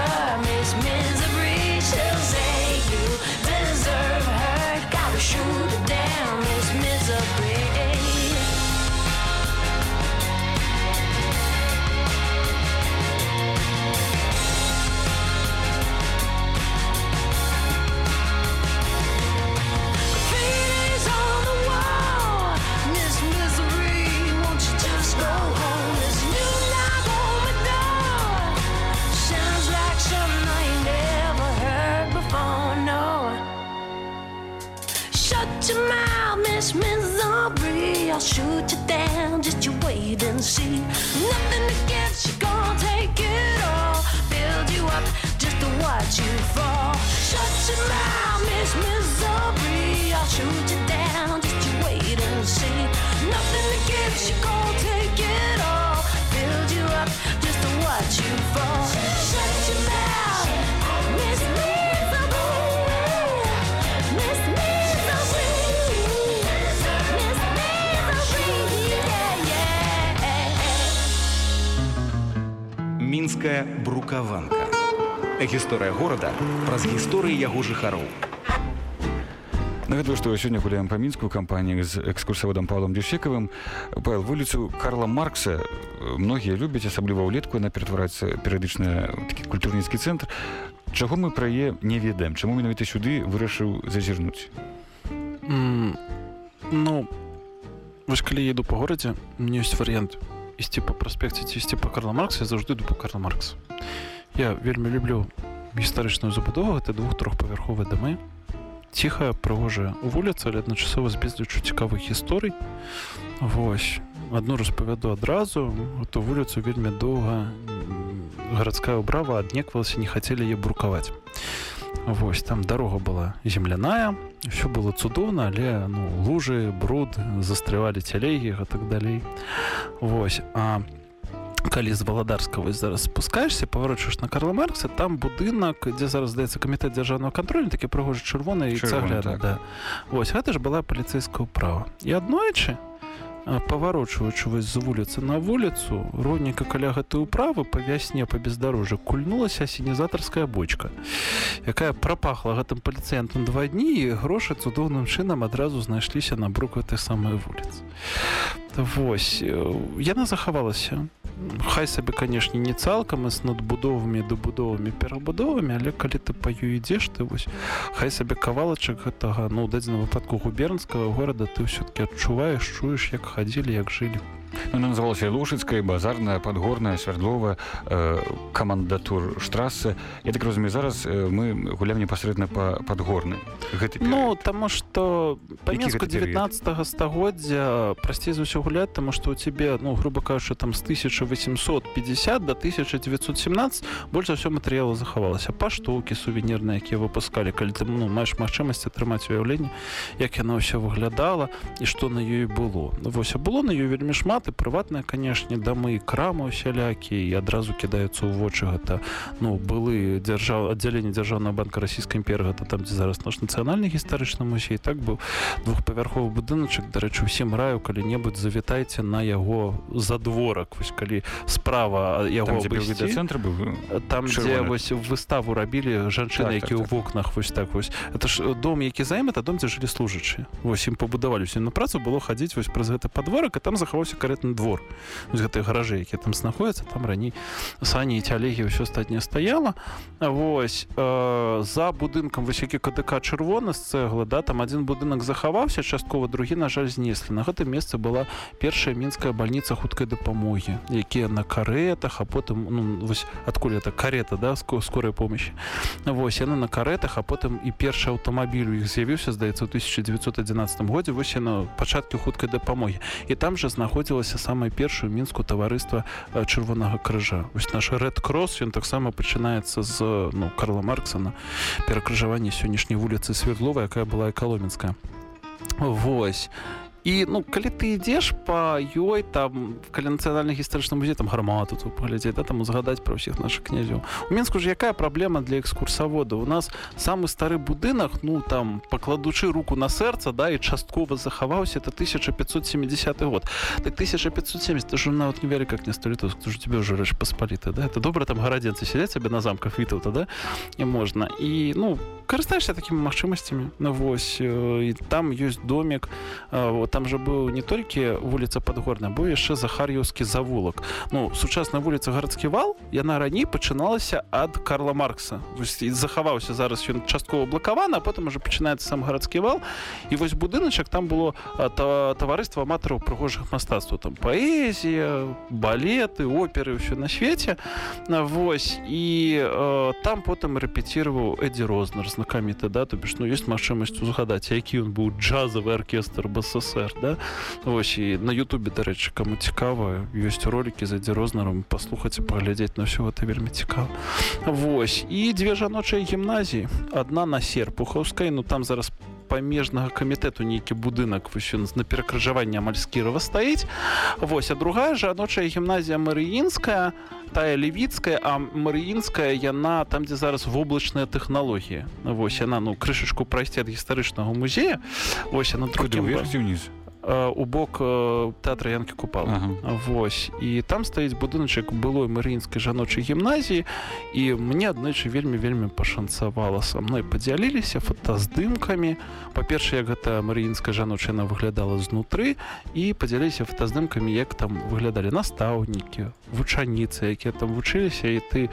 Shut your mouth, Miss Misery. I'll shoot you down, just you wait and see. Nothing to get, she gon' take it all. Build you up just to watch you fall. Shut your mouth, Miss Misery. I'll shoot you down, just you wait and see. Nothing to give, she gon' take it all. Build you up мінская брукаванка гісторыя горада праз гісторыі яго жыхароў Нагадваю, што сёння гуляем па мінску кампаніі з экскурсаводам Павлам Дюсекавым. Павел, вуліцу Карла Маркса многія любяць, асабліва ўлетку яна ператвараецца перыядычна такі культурніцкі цэнтр. Чаго мы пра яе не ведаем? Чаму менавіта сюды вырашыў зазірнуць? М, Ну, вось калі я іду па горадзе, мне ёсць варыянт ісці па праспекце ці ісці па Карла Маркса, я заўжды іду па Карла Маркса. Я вельмі люблю гістарычную забудову, гэта двух-трохпавярховыя дамы. Ціхая, прыгожая вуліца, але адначасова з безлічу цікавых гісторый. Вось адну распавяду адразу эту вуліцу вельмі доўга гарадская ўбрава аднеквалася не хацелі яе брукаваць Вось там дарога была земляная все было цудоўна але ну лужы бруд застрявалі цялегі і так далей Вось а калі з валадарска вось зараз спускаешься паварочваеш на Карла Маркса там будынак дзе зараз здаецца камітэт дзяржаўнага кантролю такі прыгожы чырвоны і цагляны так. да. Вось гэта ж была паліцэйская ўправа і аднойчы паварочваючы вось з вуліцы на вуліцу родніка каля гэтай управы па вясне па бездарожжа кульнулася асенізатарская бочка якая прапахла гэтым паліцыянтам два дні і грошы цудоўным чынам адразу знайшліся на брук гэтай самай вуліцы. Вось яна захавалася. Хай сабе канешне не цалкам і з надбудовамі дабудовамі перабудовамі але калі ты па ёй ідзеш ты вось хай сабе кавалачак гэтага ну ў дадзеным выпадку губернскага горада ты ўсё-таки адчуваеш чуеш як хадзілі як жылі Она называлася Лушыцкая, базарная, падгорная, свярдловая, э, камандатур штрассы. Я так разумею, зараз э, мы гуляем непасрэдна па падгорнай. Гэты Ну перыяд. таму што па Які Мінску гэта перыяд? 19 стагоддзя прасцей за ўсё гуляць таму што ў цябе ну грубо кажучы там з 1850 до 1917 больш за ўсё матэрыялу захавалася паштоўкі сувенірныя якія выпускалі калі ты ну, маеш магчымасць атрымаць уяўленне як яна ўсё выглядала і што на ёй было вось а было на ёй вельмі шмат і прыватныя канешне дамы крамы усялякія і адразу кідаюцца ў вочы гэта ну былы дзяржаў аддзяленне дзяржаўнага банка расійскай імперы гэта там дзе зараз наш нацыянальны гістарычны музей так быў двухпавярховы будыначак дарэчы усім раю калі-небудзь завітайце на яго задворак вось калі справа яго цэнтр быў там дзе чырвоны. вось выставу рабілі жанчыны Так, які так, ў так. вокнах вось так вось это ж дом які займ это дом дзе жылі служачыя вось ім пабудавалі усім на працу было хадзіць вось праз гэты падворак і там захаваўся каретны двор. З гэтай гаражы які там знаходзяцца там раней сані цялегі ўсё астатняе стаяла вось э, за будынкам вось які КДК чырвоны з цэглы да там адзін будынак захаваўся часткова другі на жаль знеслі. На гэтым месцы была першая мінская бальніца хуткай дапамогі якія на каретах а потым ну, вось адкуль это карета да ско- скорой помощи вось яны на каретах а потым і першы аўтамабіль у іх з'явіўся здаецца ў 1911 годзе. Вось яна пачаткі хуткай дапамогі. І там жа знаходзіў нарадзілася самае першае мінску таварыства э, чырвонага крыжа. Вось наш red кросс ён таксама пачынаецца з ну карла маркса на перакрыжаванні сённяшняй вуліцы свердлова якая была экаломенская Вось і ну калі ты ідзеш па ёй там каля нацыянальны гістарычны музей там гармату тут паглядзець да там узгадаць пра ўсіх нашых князяў у мінску ж якая праблема для экскурсавода у нас самы стары будынак ну там пакладучы руку на сэрца да і часткова захаваўся это 1570 год. Так 1570 это ж нават невяліка княства літовск ж тебе ўжо рэч паспаліта да? Это добра там гарадзенцы сядзяць сабе на замках вітаўта да і можна і ну карыстаешься такімі магчымасцямі на вось э, і там ёсць домик вот там жа быў не толькі вуліца падгорная бо яшчэ захар'ёўскі завулак. Ну сучасная вуліца гарадскі вал яна раней пачыналася ад карла маркса. І захаваўся зараз ён часткова блакавана потым уже пачынаецца сам гарадскі вал і вось будыначак там было та, таварыства аматараў прыгожых мастацтва там паэзія балеты оперы ўсё на свеце. На вось і э, там потым рэпеціраваў эддзі рознер знакаміты да то бишь ну ёсць магчымасць узгадаць які ён быў джазавы аркестр бССр да? Вось і на Ютубе дарэчы каму цікава ёсць ролики за дзерознарам паслухаць і паглядзець на ўсё гэта вельмі цікава Вось і дзве жаночыя гімназіі адна на серпухаўскай ну там зараз памежнага камітэту нейкі будынак вось на перакрыжаванне амаль скірова стаіць Вось а другая жаночая гімназія марыінская тая левіцкая а марыінская яна там дзе зараз воблачныя тэхналогіі. Вось яна ну крышачку прайсці ад гістарычнага музея. Вось ўверх ці ўніз? э, у бок э, тэатра янкі купал Ага. Вось. І там стаіць будыначак былой марыінскай жаночай гімназіі і мне аднойчы вельмі вельмі пашанцавала са мной падзяліліся фотаздымкамі па-першае як гэта марыінская жаночая яна выглядала знутры і падзяліліся фотаздымкамі як там выглядалі настаўнікі вучаніцы якія там вучыліся і ты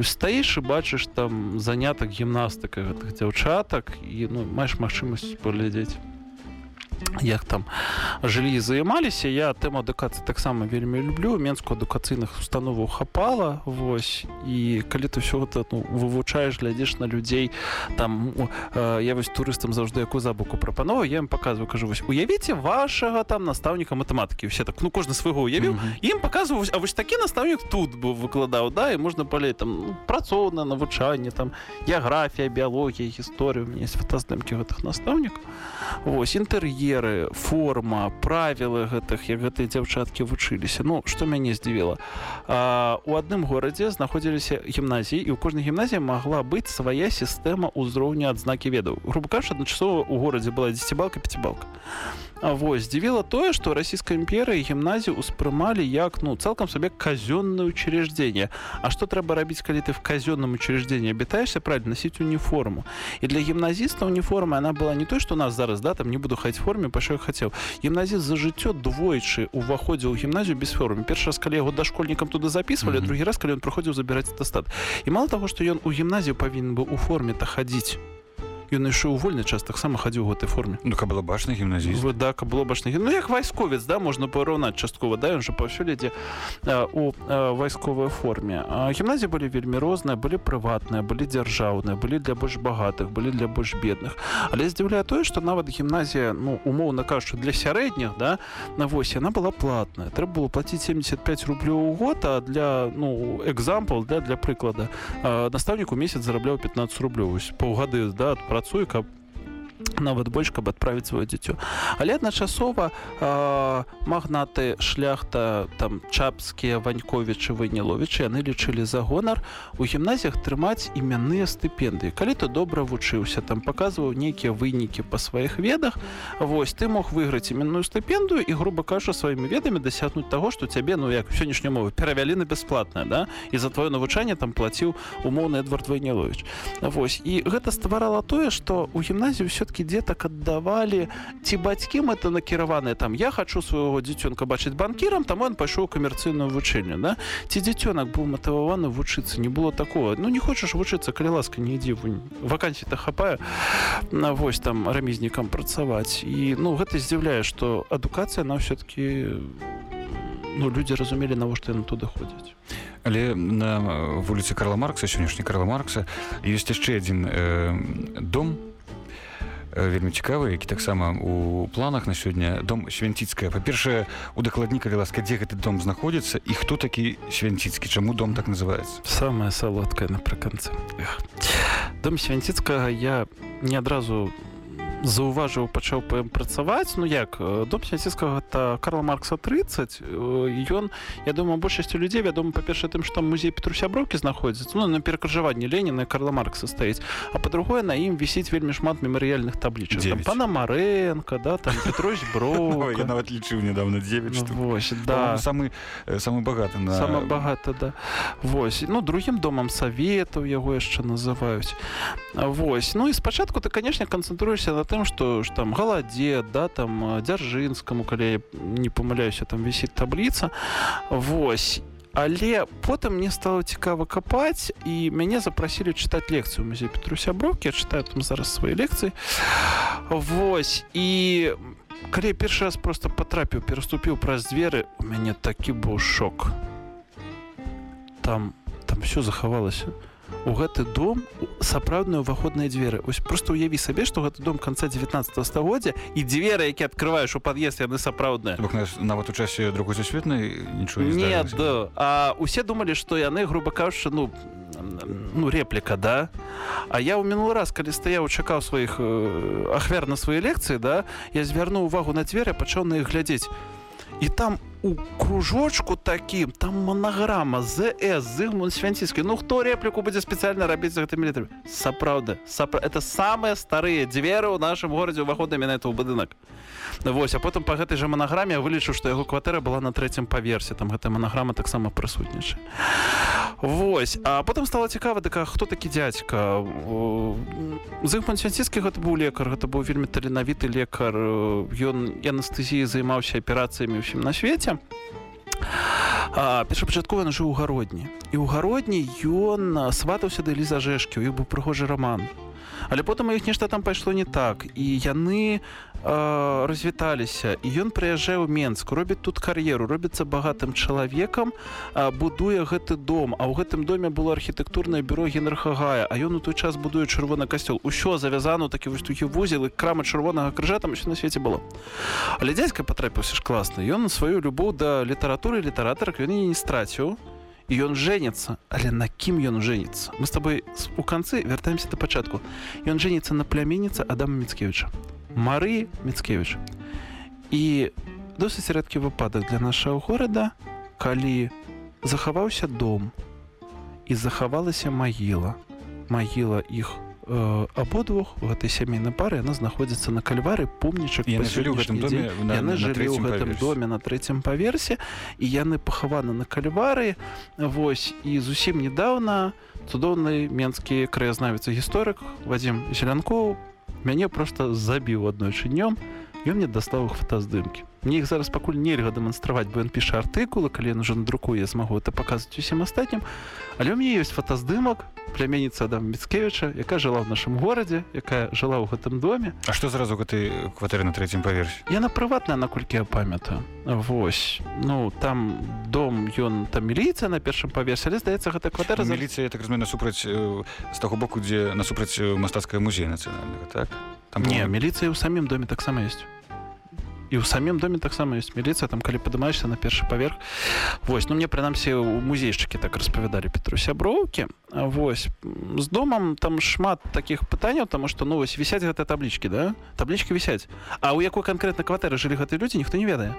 стаіш і бачыш там занятак гімнастыка гэтых дзяўчатак і ну маеш магчымасць паглядзець як там жылі і займаліся. Я тэму адукацыі таксама вельмі люблю. Менску адукацыйных установаў хапала вось. І калі ты ўсё гэта ну, вывучаеш глядзеш на людзей там э, я вось турыстам заўжды якую забуку прапанову я ім показываю кажу вось уявіце вашага там настаўніка матэматыкі все так ну кожны свайго уявіў. Мгм. ім паказваюць А вось такі настаўнік тут быў выкладаў да і можна палець там ну, працоўна навучанне там геаграфія біялогія гісторыя у меня есть фотаздымкі гэтых настаўнікаў Вось інтэр'еры форма правілы гэтых як гэтыя дзяўчаткі вучыліся. Ну што мяне здзівіла? У адным горадзе знаходзіліся гімназіі і ў кожнай гімназіі магла быць свая сістэма ўзроўня адзнакі ведаў. Грубо кажучы адначасова у горадзе была дзесяцібалка пяцібалка вось здзівіла тое што расійская імперыя гімназію ўспрымалі як ну цалкам сабе казённое учреждение. А што трэба рабіць калі ты в казённом учреждении абітаешься? Правильно носить уніформу. І для гімназіста уніформа она была не той што у нас зараз да там не буду хаць форме па що я хацеў гімназіст за жыццё двойчы уваходзіў у гімназію без формы першы раз калі яго дашкольнікам туды записывалі Мгм. другі раз калі ён прыходзіў забіраць атестат і мало таго што ён у гімназію павінен быў у форме то хадзіць ён ішоў у вольны час таксама хадзіў у гэтай форме. Ну каб было бачна гімназіст. Вы, да, каб было бачна ну як вайсковец да можна параўнаць часткова да ён жа паўсюль ідзе у вайсковай форме. Гімназіі былі вельмі розныя былі прыватныя былі дзяржаўныя былі для больш багатых былі для больш бедных. Але здзіўляе тое што нават гімназія ну умоўна кажучы для сярэдніх да на вось яна была платная. Трэба было плаціць 75 рублёў у год а для ну экзампл да для прыклада настаўнік у месяц зарабляў 15 рублёў. Паўгады да адпрацуе каб нават больш каб адправіць сваё дзіцё. Але адначасова э, магнаты шляхта там чапскія ваньковічы ваніловічы яны лічылі за гонар у гімназіях трымаць імянныя стыпендыі. Калі ты добра вучыўся там паказваў нейкія вынікі па сваіх ведах вось ты мог выйграць іменную стыпендыю і грубо кажа сваімі ведамі дасягнуць таго што цябе ну як сённяшняй мовы перавялі на бясплатнае да? І за твоё навучанне там плаціў умоўны эдвард вайнілович Вось і гэта стварала тое што у гімназію все-таки дзетак аддавалі ці бацькі мэта накіраваныя там я хочу свайго дзіцёнка бачыць банкірам там он пайшоў камерцыйную вучэнню да? Ці дзіцёнак быў матываваны вучыцца не было такого. Ну не хочаш вучыцца калі ласка не вунь вакансій то хапае на вось там рамізнікам працаваць і ну гэта здзіўляе што адукацыя на все-таки ну людзі разумелі навошта яны туды ходзяць але на вуліцы карла маркса сённяшні карла маркса ёсць яшчэ адзін э, дом вельмі цікавы які таксама у планах на сёння. Дом свянціцкая. Па-першае удакладні калі ласка дзе гэты дом знаходзіцца і хто такі свянціцкі? Чаму дом так называется самае салодкае напрыканцы. Дом свянціцкага я не адразу заўважыў пачаў па ім працаваць. Ну як э, дом свянціцкага это карла маркса 30 э, ён я думаю большасцю людзей вядома па-першае тым што музей петрусяброўкі знаходзіцца ну, на перакрыжаванні леніна карла маркса стаіць а па-другое на ім вісіць вельмі шмат мемарыяльных таблічак. Там пана марэнка да там петрович бро я нават лічыў недавно 9 штук. вось да. да самы э, самы багаты на Сама багата да. Вось. Ну другім домам саветаў яго яшчэ называюць. А, Вось. Ну і спачатку ты канешне канцэнтруешся на тым што ж там галадзе да там а, дзяржынскаму калі я не памыляюся там вісіць табліца Вось. Але потым мне стало цікава капаць і мяне запрасілі чытаць лекцыю ў музей Петруся брокі я чытаю там зараз свае лекцыі. Вось. І калі першы раз просто патрапіў пераступіў праз дзверы у мяне такі быў шок. Там там все захавалася. у гэты дом сапраўдныя ўваходныя дзверы ось просто уяві сабе што гэты дом канца 19 стагоддзя і дзверы які адкрываеш у пад'езд яны сапраўдныя нават у часе другой сусветнай нічого не не здарылася. да. а усе думалі што яны грубо кажучы ну ну репліка да А я ў мінулы раз калі стаяў чакаў сваіх э, ахвяр на свае лекцыі да я звярнуў увагу на дзверы пачаў на іх глядзець і там у кружочку такім там манаграма зс зыгмун свянціскі ну хто репліку будзе спецыяльна рабіць за гэтымі літрамі сапраўда сапра... это самыя старыя дзверы ў нашым горадзе уваходамі на это ў будынак Вось а потым па гэтай жа манаграме я вылічыў што яго кватэра была на трэцім паверсе там гэтая манаграма таксама прысутнічае Вось а потым стала цікава так а хто такі дзядзька зыгман свянціскі гэта быў лекар гэта быў вельмі таленавіты лекар. Э, ён анестезіі займаўся аперацыямі ўсім на свеце першапачаткова ён жыў у гародні. І ў гародні ён сватаўся да ліза жэшкі у быў прыгожы раман але потым іх нешта там пайшло не так і яны а, развіталіся. І ён прыязджае ў менск робіць тут кар'еру робіцца багатым чалавекам а, будуе гэты дом. А ў гэтым доме было архітэктурнае бюро генерхагая а ён у той час будуе чырвоны касцёл. Усё завязано такі вось такі вузел і крама чырвонага крыжа там усё на свеце было. Але дзядзька патрапіўся ж класна. Ён сваю любоў да літаратуры літаратарак ён і не страціў. і ён жэніцца але на кім ён жэніцца? Мы с- у канцы вяртаемся да пачатку. Ён жэніцца на пляменніца адама міцкевіча Мары міцкевич і досыць рэдкі выпадак для нашага горада калі захаваўся дом і захавалася магіла. Магіла іх э, абодвух у гэтай сямейнай пары яна знаходзіцца на кальвары помнічак яны жылі ў гэтым доме на, яны на жылі ў трэцім гэтым паверсе. доме на трэцім паверсе і яны пахаваны на кальвары вось. І зусім недавно цудоўны менскі краязнавец і гісторык вадзім зелянкоў мяне просто забіў аднойчы днём ён мне дастаў іх фотаздымкі. Мне іх зараз пакуль нельга дэманстраваць бо ён піша артыкулы калі ён уже надрукуе я змагу это паказваць усім астатнім. Але ў мяне ёсць фотаздымак пляменніца адам міцкевіча якая жыла ў нашым горадзе якая жыла ў гэтым доме. А што зразу гэтай кватэры на трэцім паверсе? Яна прыватная наколькі я памятаю. Вось. Ну там дом ён там міліцыя на першым паверсе але здаецца гэта кватэра за... міліцыя так разумею насупраць э, з таго боку дзе насупраць э, мастацкая музея нацыянальнага так там не по-моему, міліцыя ў самім доме таксама ёсць і ў самім доме таксама ёсць міліцыя там калі падымаешся на першы паверх Вось ну мне прынамсі у музейшчыкі так распавядалі Петру сяброўкі. Вось з домам там шмат такіх пытанняў таму што ну вось вісяць гэта таблічкі да? Таблічкі вісяць. А ў якой канкрэтна кватэры жылі гэтыя людзі ніхто не ведае.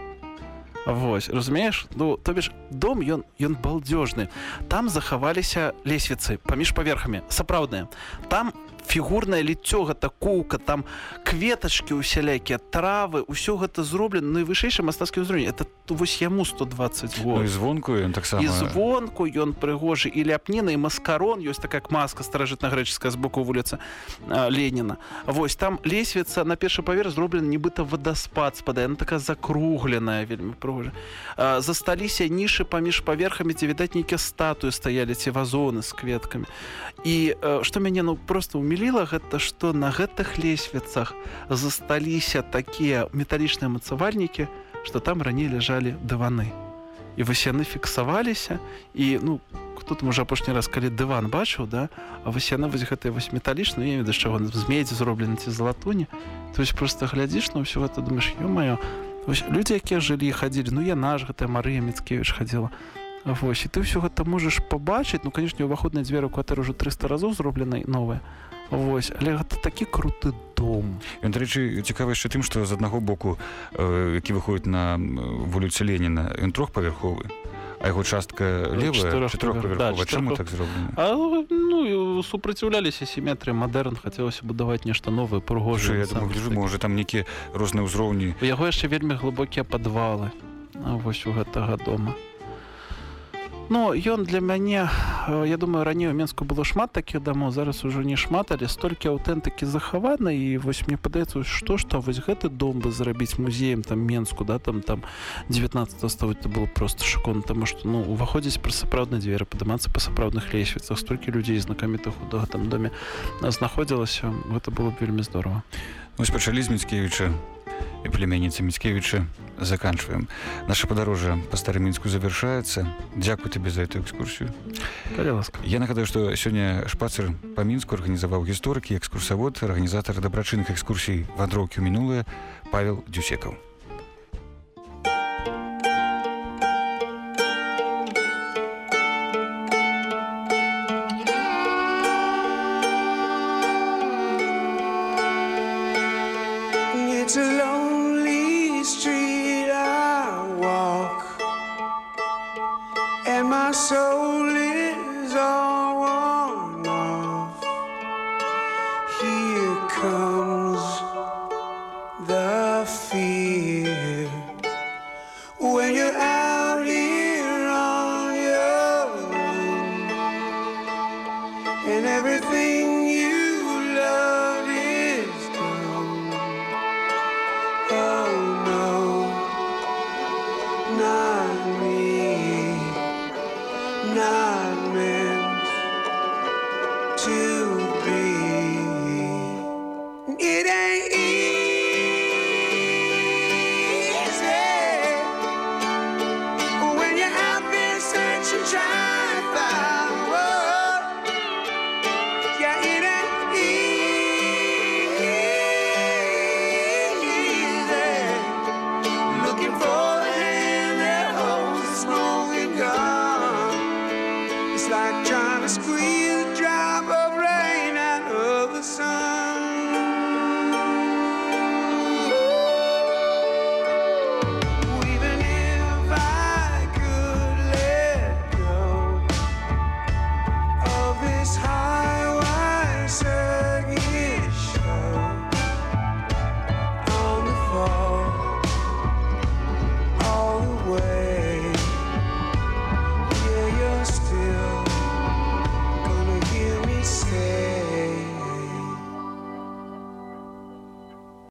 Вось разумееш? Ну то бишь дом ён ён балдзёжны там захаваліся лесвіцы паміж паверхамі сапраўдныя. Там фігурнае ліццё гэта коўка там кветачкі усялякія травы ўсё гэта зроблена найвышэйшы мастацкі ўзровень это то вось яму 120 ну, год. І звонку ён таксама. І звонку ён прыгожы і ляпніна і маскарон ёсць такая маска старажытна-грэчаская з боку вуліцы а, Леніна. Вось там лесвіца на першы паверх зроблена нібыта вадаспад спадае такая закругленая вельмі прыгожа. Засталіся нішы паміж паверхамі дзе відаць нейкія статуі стаялі ці вазоны з кветкамі. І э, што мяне ну просто уміліла гэта што на гэтых лесвіцах засталіся такія металічныя мацавальнікі што там раней ляжалі дываны. І вось яны фіксаваліся і ну хто там уже апошні раз калі дыван бачыў да а вось яна вось гэтая вось металічна я да чаго змець зроблена ці залатуні то есть просто глядзіш на ўсё гэта думаешь ё-маё людзі якія жылі хадзілі ну яна ж гэтая Марыя міцкевич хадзіла Вось і ты ўсё гэта можаш пабачыць. Ну канешне уваходныя дзверы ў кватэры ўжо 300 разоў зробленай новая Вось але гэта такі круты дом. Ён дарэчы цікавы яшчэ тым што з аднаго боку э, які выходзіць на м, вуліцы Леніна ён трохпавярховы а яго частка левая чатырох- трохпавярховая да, чаму так зроблена? А ну супраціўляліся сіметрыі мадэрн хацелася будаваць нешта новае прыгожае я думаю, гляжу, можа там нейкія розныя ўзроўні. У яго яшчэ вельмі глыбокія падвалы. А вось у гэтага дома. Ну ён для мяне э, я думаю раней у менску было шмат такіх дамоў зараз ужо не шмат але столькі аўтэнтыкі захавана і вось мне падаецца што што вось гэты дом бы зрабіць музеем там менску да там там 19 стагоддзя было просто шокон таму што ну уваходзіць пра сапраўдныя дзверы падымацца па сапраўдных лесвіцах столькі людзей знакамітых у гэтым доме а, знаходзілася гэта было б вельмі здорово Вось пачалі з міцкевіча і племянніцы міцкевіча заканчваем наша падарожжа па старым мінску завяршаецца Дзякуй табе за эту экскурсію калі ласка. Я нагадаю што сёння шпацыр па мінску арганізаваў гісторыкі экскурсавод арганізатар дабрачынных экскурсій вандроўкі ў мінулае павел дзюсекаў